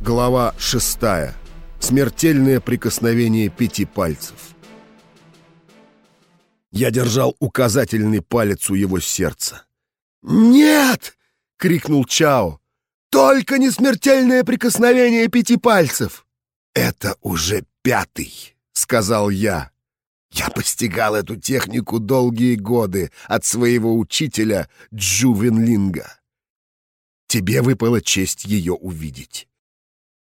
Глава шестая. Смертельное прикосновение пяти пальцев. Я держал указательный палец у его сердца. «Нет!» — крикнул Чао. «Только не смертельное прикосновение пяти пальцев!» «Это уже пятый!» — сказал я. Я постигал эту технику долгие годы от своего учителя Джувенлинга. Тебе выпала честь ее увидеть.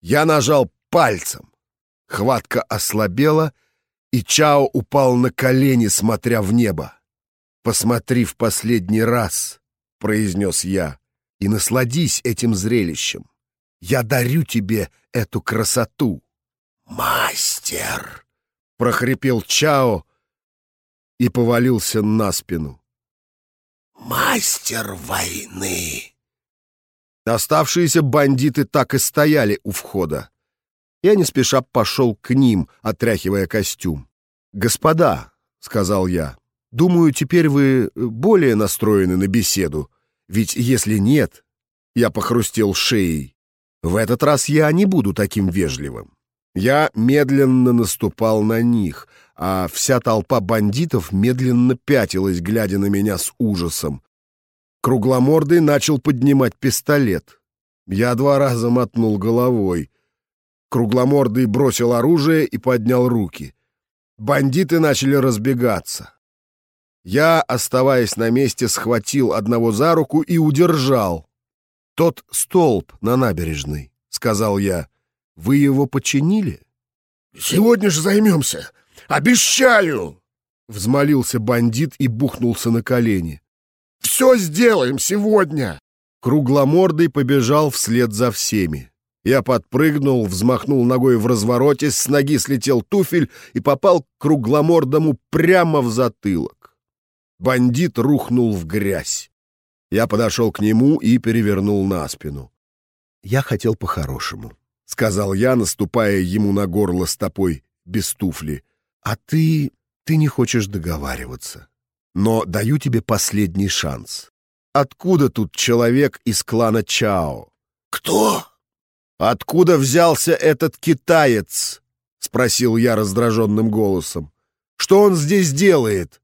Я нажал пальцем. Хватка ослабела, и Чао упал на колени, смотря в небо. «Посмотри в последний раз», — произнес я, — «и насладись этим зрелищем. Я дарю тебе эту красоту». «Мастер!» — прохрипел Чао и повалился на спину. «Мастер войны!» Оставшиеся бандиты так и стояли у входа. Я не спеша пошел к ним, отряхивая костюм. «Господа», — сказал я, — «думаю, теперь вы более настроены на беседу. Ведь если нет...» Я похрустел шеей. «В этот раз я не буду таким вежливым». Я медленно наступал на них, а вся толпа бандитов медленно пятилась, глядя на меня с ужасом. Кругломордый начал поднимать пистолет. Я два раза мотнул головой. Кругломордый бросил оружие и поднял руки. Бандиты начали разбегаться. Я, оставаясь на месте, схватил одного за руку и удержал. «Тот столб на набережной», — сказал я. «Вы его починили?» «Сегодня же займемся! Обещаю!» Взмолился бандит и бухнулся на колени. Все сделаем сегодня!» Кругломордый побежал вслед за всеми. Я подпрыгнул, взмахнул ногой в развороте, с ноги слетел туфель и попал к кругломордому прямо в затылок. Бандит рухнул в грязь. Я подошел к нему и перевернул на спину. «Я хотел по-хорошему», — сказал я, наступая ему на горло стопой без туфли. «А ты... ты не хочешь договариваться но даю тебе последний шанс. Откуда тут человек из клана Чао? Кто? Откуда взялся этот китаец? Спросил я раздраженным голосом. Что он здесь делает?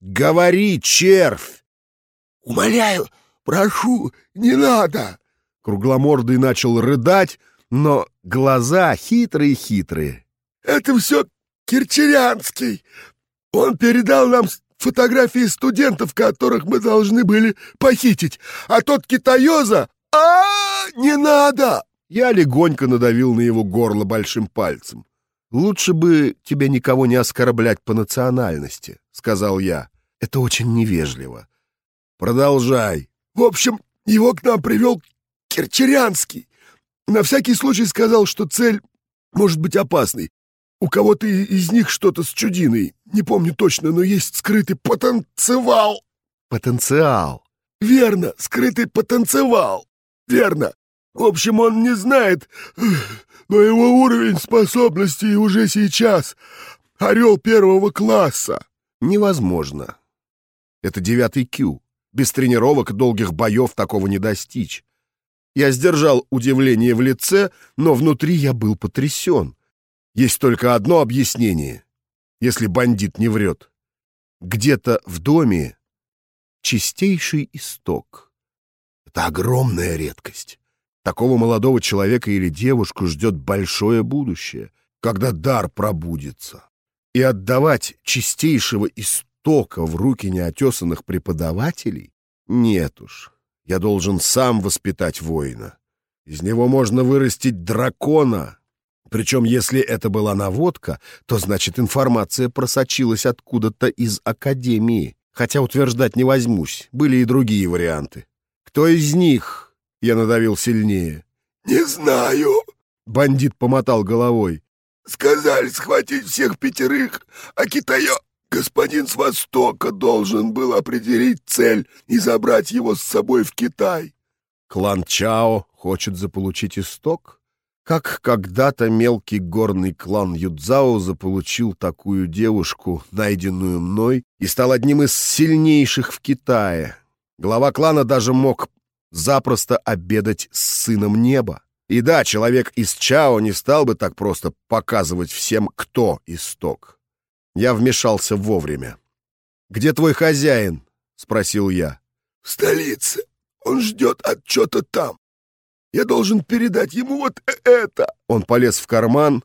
Говори, червь! Умоляю, прошу, не надо! Кругломордый начал рыдать, но глаза хитрые-хитрые. Это все Кирчерянский. Он передал нам фотографии студентов, которых мы должны были похитить. А тот китаёза... а, -а, -а Не надо!» Я легонько надавил на его горло большим пальцем. «Лучше бы тебе никого не оскорблять по национальности», — сказал я. «Это очень невежливо». «Продолжай». «В общем, его к нам привел Керчерянский. На всякий случай сказал, что цель может быть опасной. У кого-то из них что-то с чудиной. Не помню точно, но есть скрытый потенциал. Потенциал. Верно, скрытый потенциал. Верно. В общем, он не знает, но его уровень способностей уже сейчас. Орел первого класса. Невозможно. Это девятый Q. Без тренировок и долгих боев такого не достичь. Я сдержал удивление в лице, но внутри я был потрясен. Есть только одно объяснение, если бандит не врет. Где-то в доме чистейший исток. Это огромная редкость. Такого молодого человека или девушку ждет большое будущее, когда дар пробудится. И отдавать чистейшего истока в руки неотесанных преподавателей? Нет уж, я должен сам воспитать воина. Из него можно вырастить дракона, причем, если это была наводка, то значит информация просочилась откуда-то из Академии. Хотя утверждать не возьмусь, были и другие варианты. «Кто из них?» — я надавил сильнее. «Не знаю», — бандит помотал головой. «Сказали схватить всех пятерых, а Китаё, господин с Востока, должен был определить цель и забрать его с собой в Китай». «Клан Чао хочет заполучить исток?» Как когда-то мелкий горный клан Юдзао заполучил такую девушку, найденную мной, и стал одним из сильнейших в Китае. Глава клана даже мог запросто обедать с сыном неба. И да, человек из Чао не стал бы так просто показывать всем, кто исток. Я вмешался вовремя. «Где твой хозяин?» — спросил я. «В столице. Он ждет отчета там. Я должен передать ему вот это!» Он полез в карман,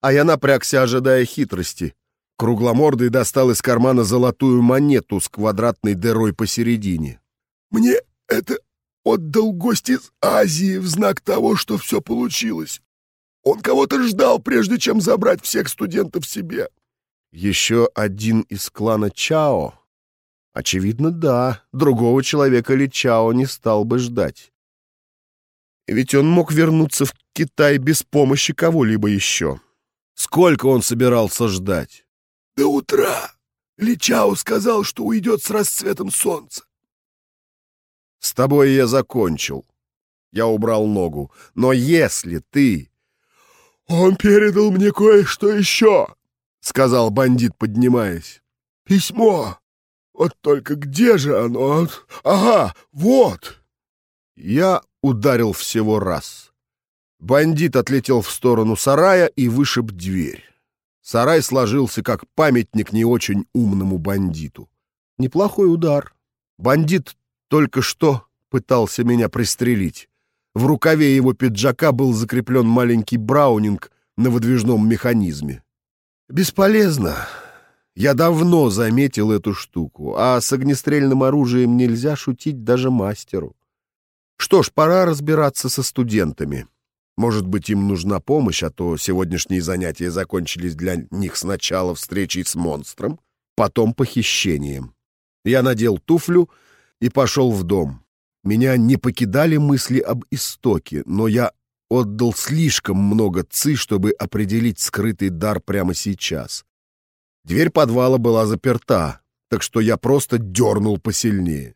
а я напрягся, ожидая хитрости. Кругломордый достал из кармана золотую монету с квадратной дырой посередине. «Мне это отдал гость из Азии в знак того, что все получилось. Он кого-то ждал, прежде чем забрать всех студентов себе». «Еще один из клана Чао?» «Очевидно, да. Другого человека ли Чао не стал бы ждать. Ведь он мог вернуться в Китай без помощи кого-либо еще. Сколько он собирался ждать? До утра. Личао сказал, что уйдет с расцветом солнца. С тобой я закончил. Я убрал ногу. Но если ты... Он передал мне кое-что еще, сказал бандит, поднимаясь. Письмо. Вот только где же оно? Ага, вот. Я ударил всего раз. Бандит отлетел в сторону сарая и вышиб дверь. Сарай сложился как памятник не очень умному бандиту. Неплохой удар. Бандит только что пытался меня пристрелить. В рукаве его пиджака был закреплен маленький браунинг на выдвижном механизме. Бесполезно. Я давно заметил эту штуку, а с огнестрельным оружием нельзя шутить даже мастеру. Что ж, пора разбираться со студентами. Может быть, им нужна помощь, а то сегодняшние занятия закончились для них сначала встречей с монстром, потом похищением. Я надел туфлю и пошел в дом. Меня не покидали мысли об истоке, но я отдал слишком много ци, чтобы определить скрытый дар прямо сейчас. Дверь подвала была заперта, так что я просто дернул посильнее.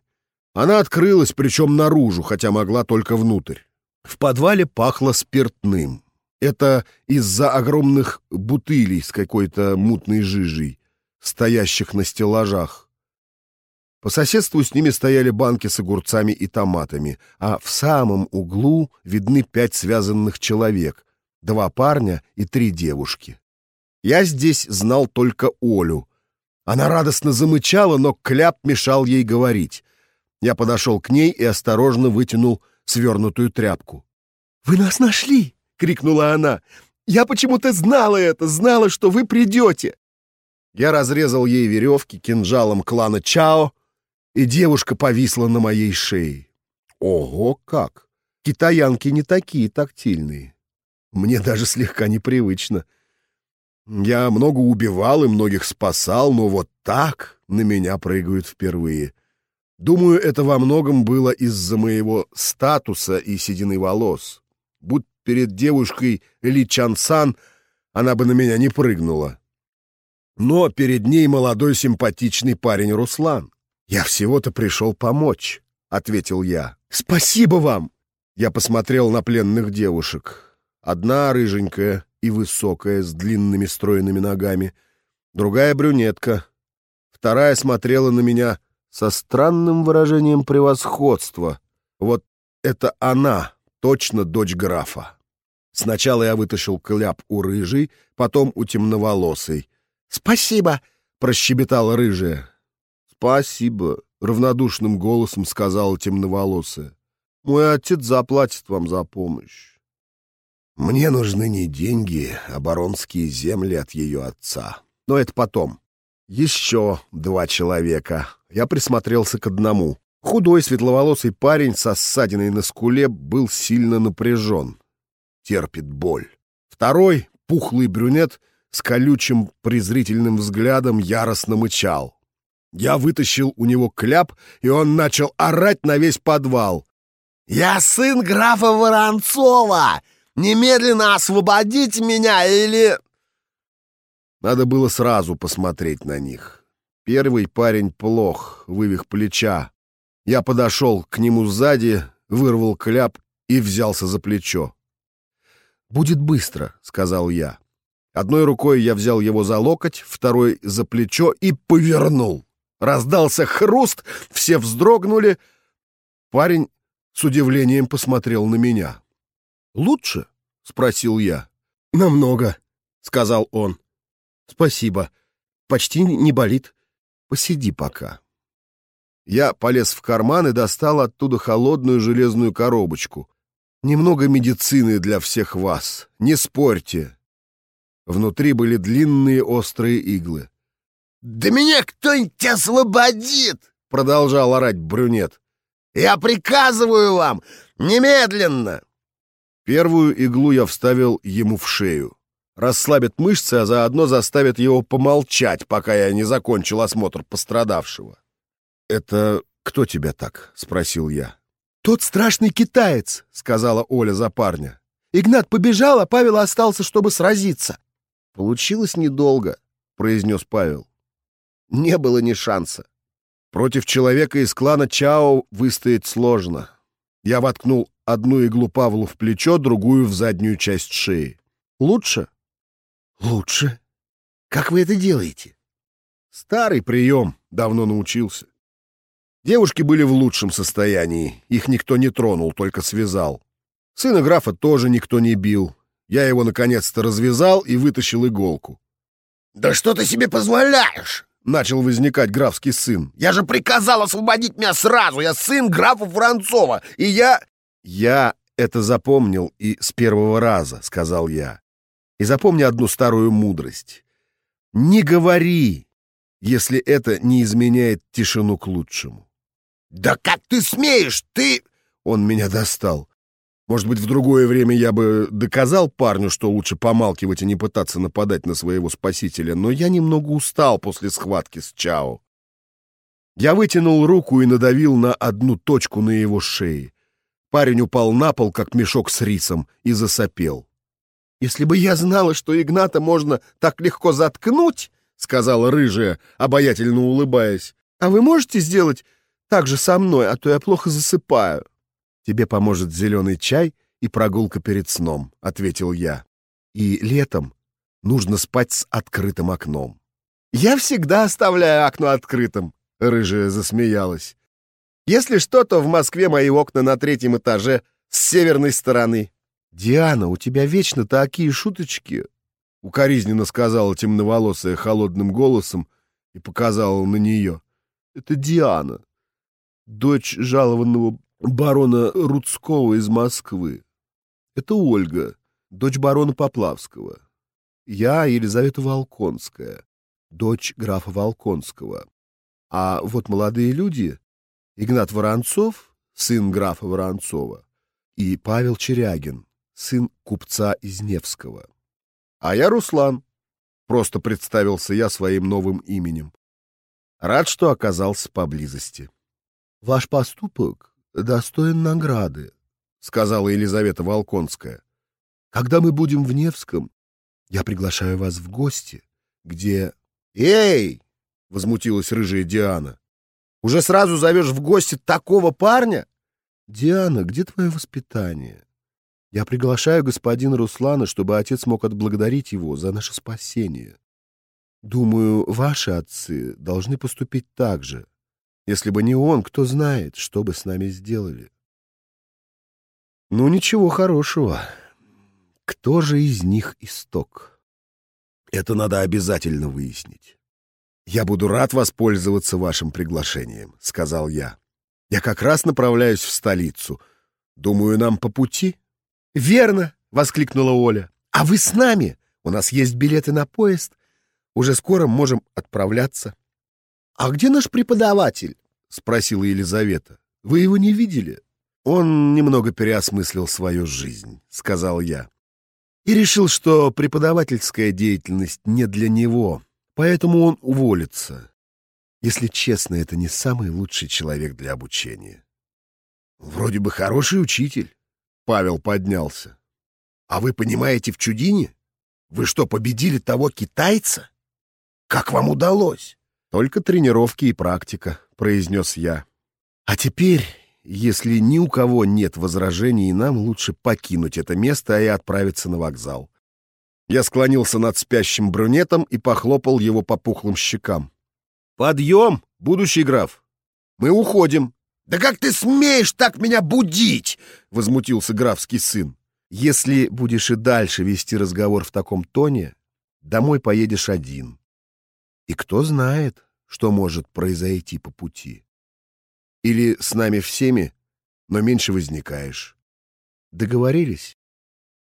Она открылась, причем наружу, хотя могла только внутрь. В подвале пахло спиртным. Это из-за огромных бутылей с какой-то мутной жижей, стоящих на стеллажах. По соседству с ними стояли банки с огурцами и томатами, а в самом углу видны пять связанных человек, два парня и три девушки. Я здесь знал только Олю. Она радостно замычала, но кляп мешал ей говорить. Я подошел к ней и осторожно вытянул свернутую тряпку. «Вы нас нашли!» — крикнула она. «Я почему-то знала это, знала, что вы придете!» Я разрезал ей веревки кинжалом клана Чао, и девушка повисла на моей шее. Ого, как! Китаянки не такие тактильные. Мне даже слегка непривычно. Я много убивал и многих спасал, но вот так на меня прыгают впервые. Думаю, это во многом было из-за моего статуса и седины волос. Будь перед девушкой Ли Чан Сан, она бы на меня не прыгнула. Но перед ней молодой симпатичный парень Руслан. «Я всего-то пришел помочь», — ответил я. «Спасибо вам!» Я посмотрел на пленных девушек. Одна рыженькая и высокая, с длинными стройными ногами. Другая брюнетка. Вторая смотрела на меня со странным выражением превосходства. Вот это она, точно дочь графа. Сначала я вытащил кляп у рыжей, потом у темноволосой. «Спасибо!» — прощебетала рыжая. «Спасибо!» — равнодушным голосом сказала темноволосая. «Мой отец заплатит вам за помощь. Мне нужны не деньги, а баронские земли от ее отца. Но это потом. Еще два человека. Я присмотрелся к одному. Худой светловолосый парень со ссадиной на скуле был сильно напряжен. Терпит боль. Второй, пухлый брюнет, с колючим презрительным взглядом яростно мычал. Я вытащил у него кляп, и он начал орать на весь подвал. «Я сын графа Воронцова! Немедленно освободите меня или...» Надо было сразу посмотреть на них. Первый парень плох, вывих плеча. Я подошел к нему сзади, вырвал кляп и взялся за плечо. «Будет быстро», — сказал я. Одной рукой я взял его за локоть, второй — за плечо и повернул. Раздался хруст, все вздрогнули. Парень с удивлением посмотрел на меня. «Лучше?» — спросил я. «Намного», — сказал он. «Спасибо. Почти не болит. Посиди пока». Я полез в карман и достал оттуда холодную железную коробочку. Немного медицины для всех вас. Не спорьте. Внутри были длинные острые иглы. «Да меня кто-нибудь освободит!» — продолжал орать брюнет. «Я приказываю вам! Немедленно!» Первую иглу я вставил ему в шею. Расслабит мышцы, а заодно заставит его помолчать, пока я не закончил осмотр пострадавшего. «Это кто тебя так?» — спросил я. «Тот страшный китаец», — сказала Оля за парня. «Игнат побежал, а Павел остался, чтобы сразиться». «Получилось недолго», — произнес Павел. «Не было ни шанса. Против человека из клана Чао выстоять сложно. Я воткнул одну иглу Павлу в плечо, другую в заднюю часть шеи. Лучше? Лучше. Как вы это делаете? Старый прием, давно научился. Девушки были в лучшем состоянии, их никто не тронул, только связал. Сына графа тоже никто не бил. Я его наконец-то развязал и вытащил иголку. «Да что ты себе позволяешь?» — начал возникать графский сын. «Я же приказал освободить меня сразу! Я сын графа Воронцова, и я...» «Я это запомнил и с первого раза», — сказал я. «И запомни одну старую мудрость. Не говори, если это не изменяет тишину к лучшему». «Да как ты смеешь? Ты...» Он меня достал. Может быть, в другое время я бы доказал парню, что лучше помалкивать и не пытаться нападать на своего спасителя, но я немного устал после схватки с Чао. Я вытянул руку и надавил на одну точку на его шее. Парень упал на пол, как мешок с рисом, и засопел. «Если бы я знала, что Игната можно так легко заткнуть», — сказала рыжая, обаятельно улыбаясь, «а вы можете сделать так же со мной, а то я плохо засыпаю». «Тебе поможет зеленый чай и прогулка перед сном», — ответил я. «И летом нужно спать с открытым окном». «Я всегда оставляю окно открытым», — рыжая засмеялась. «Если что, то в Москве мои окна на третьем этаже с северной стороны». «Диана, у тебя вечно такие шуточки», — укоризненно сказала темноволосая холодным голосом и показала на нее. «Это Диана, дочь жалованного барона Рудского из Москвы. Это Ольга, дочь барона Поплавского. Я Елизавета Волконская, дочь графа Волконского. А вот молодые люди — Игнат Воронцов, сын графа Воронцова, и Павел Черягин, сын купца из Невского. А я Руслан, просто представился я своим новым именем. Рад, что оказался поблизости. Ваш поступок достоин награды, сказала Елизавета Волконская. Когда мы будем в Невском, я приглашаю вас в гости, где... Эй! возмутилась рыжая Диана. Уже сразу зовешь в гости такого парня? Диана, где твое воспитание? Я приглашаю господина Руслана, чтобы отец мог отблагодарить его за наше спасение. Думаю, ваши отцы должны поступить так же. Если бы не он, кто знает, что бы с нами сделали. Ну, ничего хорошего. Кто же из них исток? Это надо обязательно выяснить. «Я буду рад воспользоваться вашим приглашением», — сказал я. «Я как раз направляюсь в столицу. Думаю, нам по пути». «Верно!» — воскликнула Оля. «А вы с нами? У нас есть билеты на поезд. Уже скоро можем отправляться». «А где наш преподаватель?» — спросила Елизавета. «Вы его не видели?» «Он немного переосмыслил свою жизнь», — сказал я. «И решил, что преподавательская деятельность не для него, поэтому он уволится. Если честно, это не самый лучший человек для обучения». «Вроде бы хороший учитель», — Павел поднялся. «А вы понимаете в чудине? Вы что, победили того китайца? Как вам удалось?» «Только тренировки и практика», — произнес я. «А теперь, если ни у кого нет возражений, нам лучше покинуть это место и отправиться на вокзал». Я склонился над спящим брюнетом и похлопал его по пухлым щекам. «Подъем, будущий граф! Мы уходим!» «Да как ты смеешь так меня будить?» — возмутился графский сын. Если будешь и дальше вести разговор в таком тоне, домой поедешь один. И кто знает, что может произойти по пути. Или с нами всеми, но меньше возникаешь. Договорились?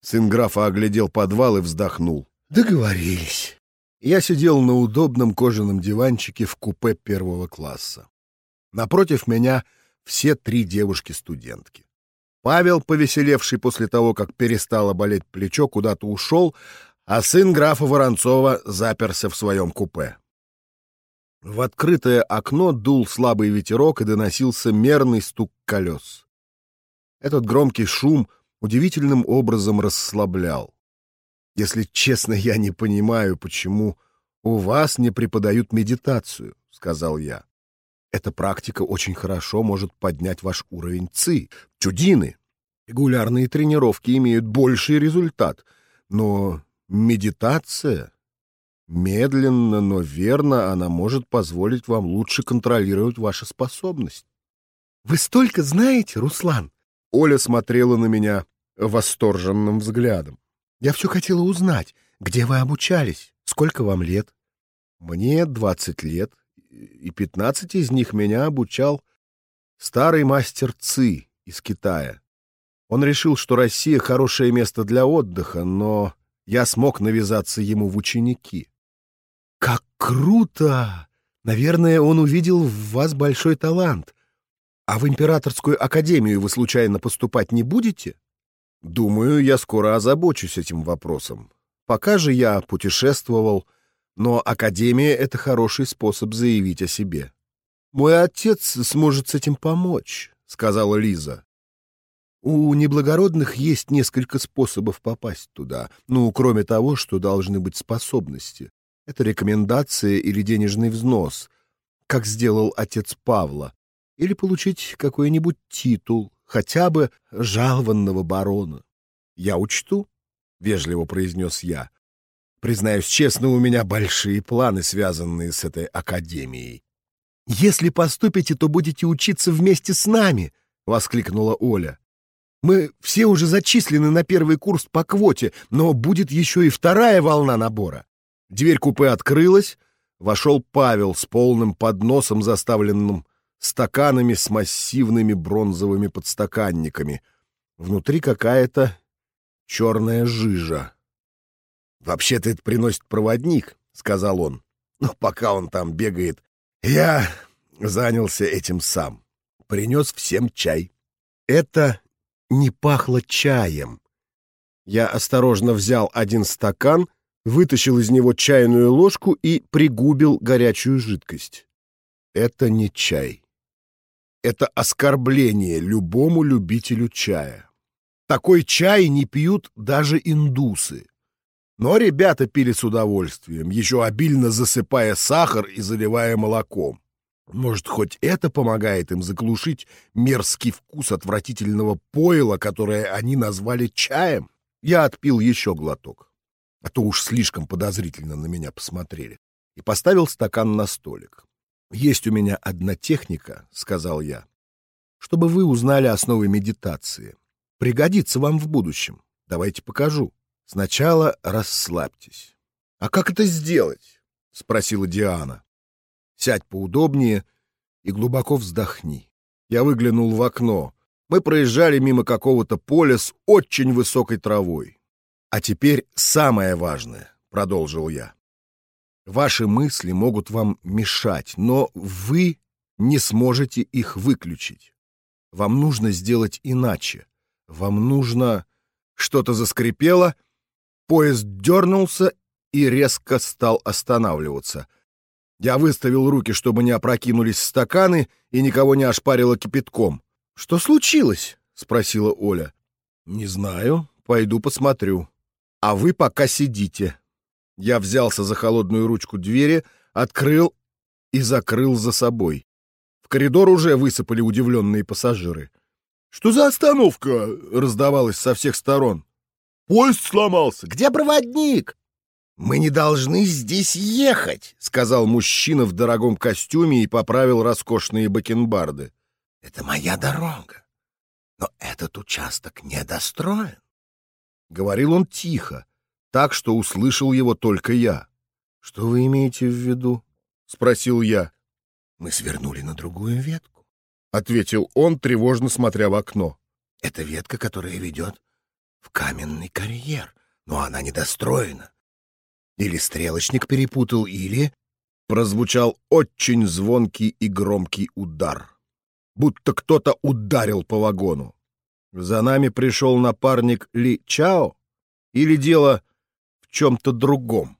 Сын графа оглядел подвал и вздохнул. Договорились. Я сидел на удобном кожаном диванчике в купе первого класса. Напротив меня все три девушки-студентки. Павел, повеселевший после того, как перестало болеть плечо, куда-то ушел, а сын графа Воронцова заперся в своем купе. В открытое окно дул слабый ветерок и доносился мерный стук колес. Этот громкий шум удивительным образом расслаблял. Если честно, я не понимаю, почему у вас не преподают медитацию, — сказал я. Эта практика очень хорошо может поднять ваш уровень ЦИ, чудины. Регулярные тренировки имеют больший результат, но медитация... Медленно, но верно она может позволить вам лучше контролировать ваши способности. «Вы столько знаете, Руслан?» Оля смотрела на меня восторженным взглядом. «Я все хотела узнать, где вы обучались, сколько вам лет?» «Мне двадцать лет, и пятнадцать из них меня обучал старый мастер Ци из Китая. Он решил, что Россия — хорошее место для отдыха, но я смог навязаться ему в ученики. «Как круто! Наверное, он увидел в вас большой талант. А в императорскую академию вы случайно поступать не будете?» «Думаю, я скоро озабочусь этим вопросом. Пока же я путешествовал, но академия — это хороший способ заявить о себе». «Мой отец сможет с этим помочь», — сказала Лиза. У неблагородных есть несколько способов попасть туда, ну, кроме того, что должны быть способности. Это рекомендация или денежный взнос, как сделал отец Павла, или получить какой-нибудь титул, хотя бы жалованного барона. «Я учту», — вежливо произнес я. «Признаюсь честно, у меня большие планы, связанные с этой академией». «Если поступите, то будете учиться вместе с нами», — воскликнула Оля. Мы все уже зачислены на первый курс по квоте, но будет еще и вторая волна набора. Дверь купе открылась, вошел Павел с полным подносом, заставленным стаканами с массивными бронзовыми подстаканниками. Внутри какая-то черная жижа. «Вообще-то это приносит проводник», — сказал он. «Но пока он там бегает, я занялся этим сам. Принес всем чай. Это не пахло чаем. Я осторожно взял один стакан, вытащил из него чайную ложку и пригубил горячую жидкость. Это не чай. Это оскорбление любому любителю чая. Такой чай не пьют даже индусы. Но ребята пили с удовольствием, еще обильно засыпая сахар и заливая молоком. Может, хоть это помогает им заглушить мерзкий вкус отвратительного пойла, которое они назвали чаем? Я отпил еще глоток, а то уж слишком подозрительно на меня посмотрели, и поставил стакан на столик. «Есть у меня одна техника», — сказал я, — «чтобы вы узнали основы медитации. Пригодится вам в будущем. Давайте покажу. Сначала расслабьтесь». «А как это сделать?» — спросила Диана. Сядь поудобнее и глубоко вздохни. Я выглянул в окно. Мы проезжали мимо какого-то поля с очень высокой травой. А теперь самое важное, — продолжил я. Ваши мысли могут вам мешать, но вы не сможете их выключить. Вам нужно сделать иначе. Вам нужно... Что-то заскрипело, поезд дернулся и резко стал останавливаться — я выставил руки, чтобы не опрокинулись стаканы и никого не ошпарило кипятком. «Что случилось?» — спросила Оля. «Не знаю. Пойду посмотрю. А вы пока сидите». Я взялся за холодную ручку двери, открыл и закрыл за собой. В коридор уже высыпали удивленные пассажиры. «Что за остановка?» — раздавалось со всех сторон. «Поезд сломался! Где проводник?» «Мы не должны здесь ехать», — сказал мужчина в дорогом костюме и поправил роскошные бакенбарды. «Это моя дорога, но этот участок недостроен. Говорил он тихо, так что услышал его только я. «Что вы имеете в виду?» — спросил я. «Мы свернули на другую ветку», — ответил он, тревожно смотря в окно. «Это ветка, которая ведет в каменный карьер, но она недостроена. Или стрелочник перепутал, или...» Прозвучал очень звонкий и громкий удар. Будто кто-то ударил по вагону. За нами пришел напарник Ли Чао? Или дело в чем-то другом?